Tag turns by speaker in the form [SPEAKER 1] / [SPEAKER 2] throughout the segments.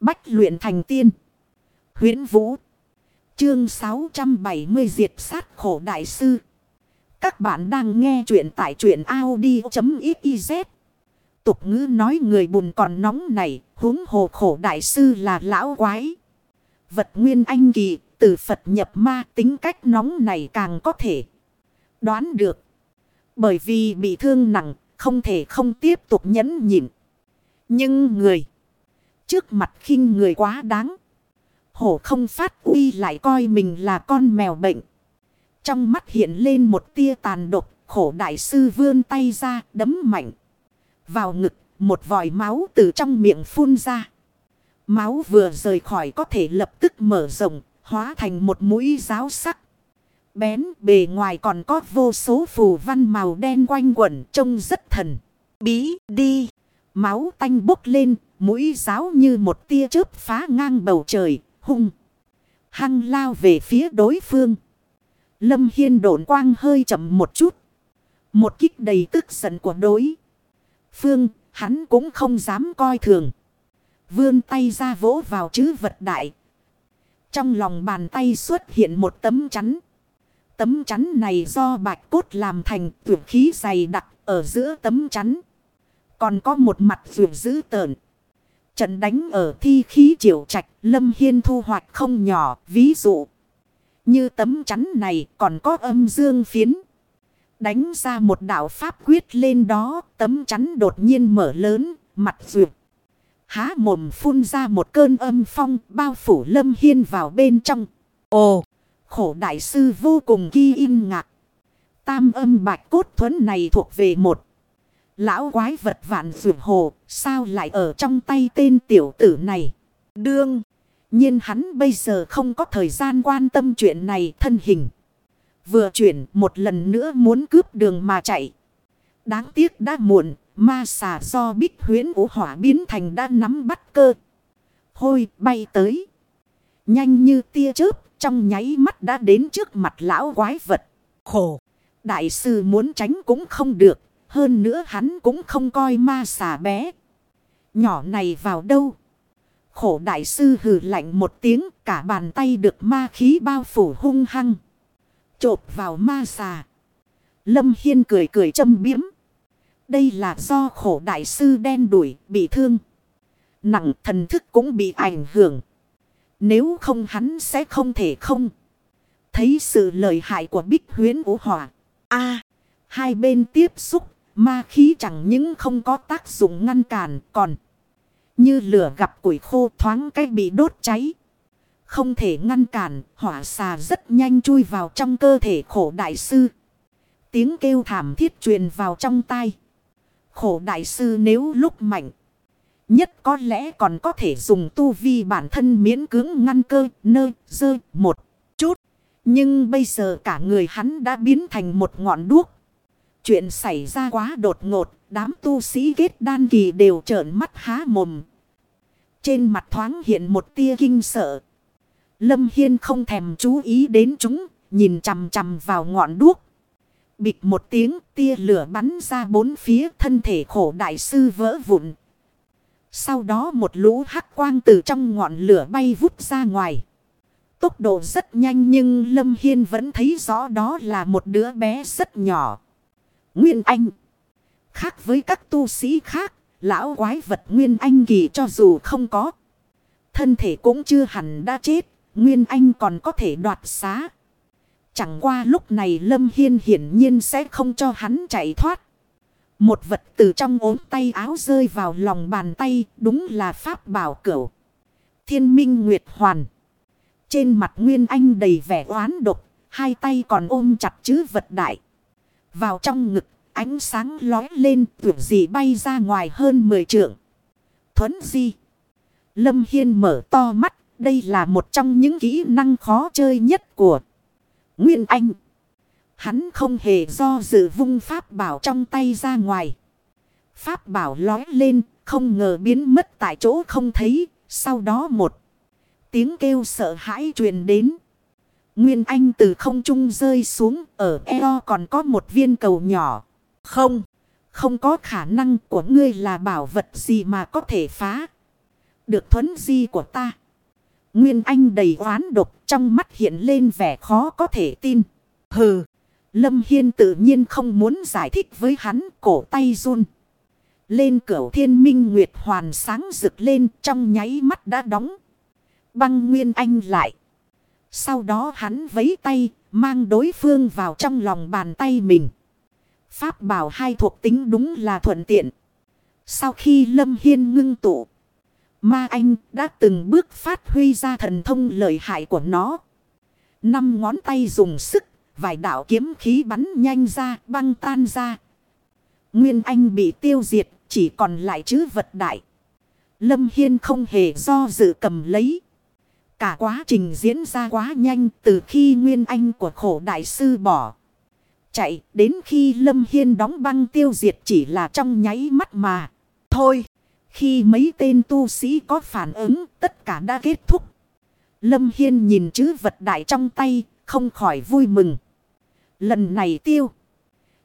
[SPEAKER 1] Bách luyện thành tiên. huyễn Vũ. Chương 670 Diệt sát khổ đại sư. Các bạn đang nghe truyện tại truyện Audi.xyz. Tục ngữ nói người bùn còn nóng này, huống hồ khổ đại sư là lão quái. Vật nguyên anh kỳ, từ Phật nhập ma tính cách nóng này càng có thể đoán được. Bởi vì bị thương nặng, không thể không tiếp tục nhẫn nhịn. Nhưng người trước mặt khinh người quá đáng. Hổ không phát uy lại coi mình là con mèo bệnh. Trong mắt hiện lên một tia tàn độc, khổ đại sư vươn tay ra, đấm mạnh. Vào ngực, một vòi máu từ trong miệng phun ra. Máu vừa rời khỏi có thể lập tức mở rộng, hóa thành một mũi giáo sắc. Bén bề ngoài còn có vô số phù văn màu đen quanh quẩn trông rất thần. Bí đi. Máu tanh bốc lên, mũi giáo như một tia chớp phá ngang bầu trời, hung. Hăng lao về phía đối phương. Lâm Hiên độn quang hơi chậm một chút. Một kích đầy tức giận của đối. Phương, hắn cũng không dám coi thường. Vươn tay ra vỗ vào chữ vật đại. Trong lòng bàn tay xuất hiện một tấm chắn. Tấm chắn này do bạch cốt làm thành tuyệt khí dày đặc ở giữa tấm chắn. Còn có một mặt vườn dữ tợn. Trận đánh ở thi khí triệu trạch, Lâm Hiên thu hoạch không nhỏ, ví dụ. Như tấm chắn này còn có âm dương phiến. Đánh ra một đạo pháp quyết lên đó, tấm chắn đột nhiên mở lớn, mặt duyệt Há mồm phun ra một cơn âm phong bao phủ Lâm Hiên vào bên trong. Ồ, khổ đại sư vô cùng ghi im ngạc. Tam âm bạch cốt thuẫn này thuộc về một. Lão quái vật vạn rượu hồ, sao lại ở trong tay tên tiểu tử này? Đương, nhiên hắn bây giờ không có thời gian quan tâm chuyện này thân hình. Vừa chuyển một lần nữa muốn cướp đường mà chạy. Đáng tiếc đã muộn, ma xà do bích huyến ủ hỏa biến thành đã nắm bắt cơ. Hôi bay tới. Nhanh như tia chớp, trong nháy mắt đã đến trước mặt lão quái vật. Khổ, đại sư muốn tránh cũng không được, hơn nữa hắn cũng không coi ma xà bé. Nhỏ này vào đâu? Khổ đại sư hừ lạnh một tiếng, cả bàn tay được ma khí bao phủ hung hăng. Chộp vào ma xà. Lâm Hiên cười cười châm biếm. Đây là do khổ đại sư đen đuổi, bị thương. Nặng thần thức cũng bị ảnh hưởng. Nếu không hắn sẽ không thể không. Thấy sự lợi hại của bích huyến vũ hỏa. a, hai bên tiếp xúc Ma khí chẳng những không có tác dụng ngăn cản còn. Như lửa gặp củi khô thoáng cách bị đốt cháy. Không thể ngăn cản, hỏa xà rất nhanh chui vào trong cơ thể khổ đại sư. Tiếng kêu thảm thiết truyền vào trong tai. Khổ đại sư nếu lúc mạnh. Nhất có lẽ còn có thể dùng tu vi bản thân miễn cưỡng ngăn cơ, nơ, dơ, một chút. Nhưng bây giờ cả người hắn đã biến thành một ngọn đuốc. Chuyện xảy ra quá đột ngột, đám tu sĩ kết đan kỳ đều trợn mắt há mồm. Trên mặt thoáng hiện một tia kinh sợ. Lâm Hiên không thèm chú ý đến chúng, nhìn chằm chằm vào ngọn đuốc. Bịch một tiếng tia lửa bắn ra bốn phía thân thể khổ đại sư vỡ vụn. Sau đó một lũ hắc quang từ trong ngọn lửa bay vút ra ngoài. Tốc độ rất nhanh nhưng Lâm Hiên vẫn thấy rõ đó là một đứa bé rất nhỏ. Nguyên Anh. Khác với các tu sĩ khác, lão quái vật Nguyên Anh kỳ cho dù không có. Thân thể cũng chưa hẳn đã chết, Nguyên Anh còn có thể đoạt xá. Chẳng qua lúc này Lâm Hiên hiển nhiên sẽ không cho hắn chạy thoát. Một vật từ trong ốm tay áo rơi vào lòng bàn tay, đúng là pháp bảo cửu. Thiên minh Nguyệt Hoàn. Trên mặt Nguyên Anh đầy vẻ oán độc, hai tay còn ôm chặt chữ vật đại. Vào trong ngực, ánh sáng lói lên tuyệt gì bay ra ngoài hơn 10 trượng. Thuấn di. Lâm Hiên mở to mắt, đây là một trong những kỹ năng khó chơi nhất của Nguyên Anh. Hắn không hề do dự vung pháp bảo trong tay ra ngoài. Pháp bảo lói lên, không ngờ biến mất tại chỗ không thấy, sau đó một tiếng kêu sợ hãi truyền đến. Nguyên Anh từ không trung rơi xuống ở eo còn có một viên cầu nhỏ. Không, không có khả năng của ngươi là bảo vật gì mà có thể phá. được thuấn di của ta. Nguyên Anh đầy oán độc trong mắt hiện lên vẻ khó có thể tin. Hừ. Lâm Hiên tự nhiên không muốn giải thích với hắn cổ tay run. Lên cửa thiên minh nguyệt hoàn sáng rực lên trong nháy mắt đã đóng. Băng Nguyên Anh lại. Sau đó hắn vấy tay mang đối phương vào trong lòng bàn tay mình. Pháp bảo hai thuộc tính đúng là thuận tiện. Sau khi Lâm Hiên ngưng tụ. Ma Anh đã từng bước phát huy ra thần thông lợi hại của nó. Năm ngón tay dùng sức vài đạo kiếm khí bắn nhanh ra, băng tan ra. Nguyên Anh bị tiêu diệt, chỉ còn lại chữ vật đại. Lâm Hiên không hề do dự cầm lấy. Cả quá trình diễn ra quá nhanh từ khi Nguyên Anh của khổ đại sư bỏ. Chạy đến khi Lâm Hiên đóng băng tiêu diệt chỉ là trong nháy mắt mà. Thôi, khi mấy tên tu sĩ có phản ứng tất cả đã kết thúc. Lâm Hiên nhìn chữ vật đại trong tay, không khỏi vui mừng. Lần này tiêu.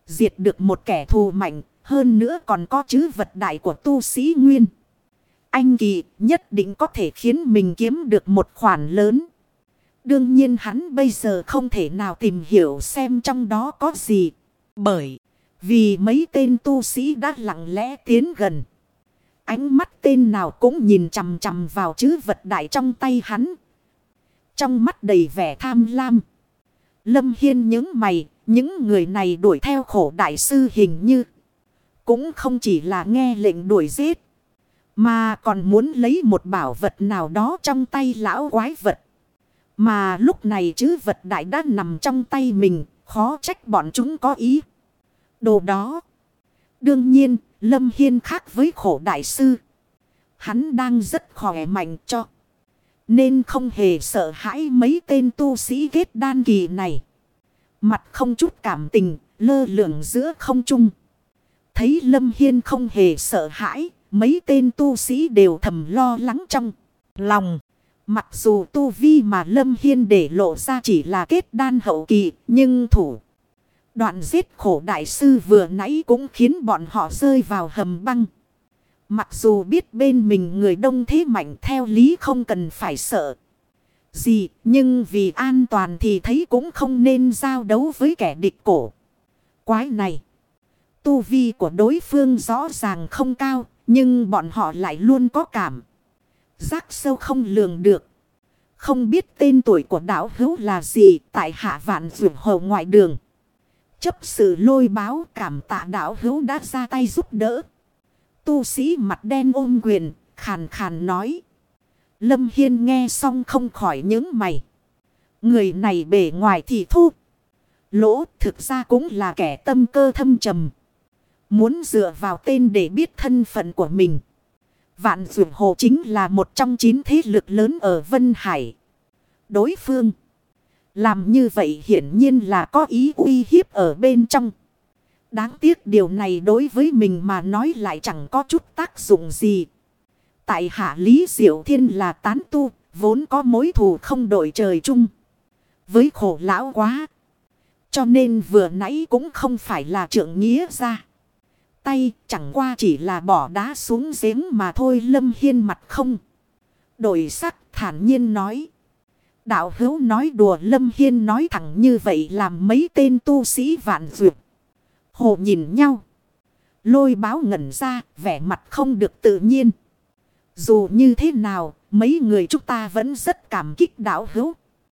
[SPEAKER 1] Diệt được một kẻ thù mạnh. Hơn nữa còn có chữ vật đại của tu sĩ Nguyên. Anh Kỳ nhất định có thể khiến mình kiếm được một khoản lớn. Đương nhiên hắn bây giờ không thể nào tìm hiểu xem trong đó có gì. Bởi vì mấy tên tu sĩ đã lặng lẽ tiến gần. Ánh mắt tên nào cũng nhìn chằm chằm vào chữ vật đại trong tay hắn. Trong mắt đầy vẻ tham lam. Lâm Hiên những mày, những người này đuổi theo khổ đại sư hình như. Cũng không chỉ là nghe lệnh đuổi giết. Mà còn muốn lấy một bảo vật nào đó trong tay lão quái vật. Mà lúc này chứ vật đại đã nằm trong tay mình, khó trách bọn chúng có ý. Đồ đó. Đương nhiên, Lâm Hiên khác với khổ đại sư. Hắn đang rất khỏe mạnh cho. Nên không hề sợ hãi mấy tên tu sĩ kết đan kỳ này. Mặt không chút cảm tình, lơ lửng giữa không trung. Thấy Lâm Hiên không hề sợ hãi, mấy tên tu sĩ đều thầm lo lắng trong lòng. Mặc dù tu vi mà Lâm Hiên để lộ ra chỉ là kết đan hậu kỳ, nhưng thủ. Đoạn giết khổ đại sư vừa nãy cũng khiến bọn họ rơi vào hầm băng. Mặc dù biết bên mình người đông thế mạnh theo lý không cần phải sợ. Gì nhưng vì an toàn thì thấy cũng không nên giao đấu với kẻ địch cổ. Quái này. Tu vi của đối phương rõ ràng không cao. Nhưng bọn họ lại luôn có cảm. Giác sâu không lường được. Không biết tên tuổi của đảo hữu là gì tại hạ vạn vượt hồ ngoại đường. Chấp sự lôi báo cảm tạ đảo hữu đã ra tay giúp đỡ. Tu sĩ mặt đen ôm quyền, khàn khàn nói. Lâm Hiên nghe xong không khỏi những mày. Người này bề ngoài thì thu. Lỗ thực ra cũng là kẻ tâm cơ thâm trầm. Muốn dựa vào tên để biết thân phận của mình. Vạn Dược Hồ chính là một trong chín thế lực lớn ở Vân Hải. Đối phương. Làm như vậy hiển nhiên là có ý uy hiếp ở bên trong. Đáng tiếc điều này đối với mình mà nói lại chẳng có chút tác dụng gì. Tại hạ Lý Diệu Thiên là tán tu, vốn có mối thù không đổi trời chung. Với khổ lão quá. Cho nên vừa nãy cũng không phải là trượng nghĩa ra. Tay, chẳng qua chỉ là bỏ đá xuống giếng mà thôi, Lâm Hiên mặt không. Đổi sắc, thản nhiên nói. Đạo hữu nói đùa, Lâm Hiên nói thẳng như vậy, làm mấy tên tu sĩ vạn duyệt. Hồ nhìn nhau. Lôi báo ngẩn ra, vẻ mặt không được tự nhiên. Dù như thế nào, mấy người chúng ta vẫn rất cảm kích đạo hữu.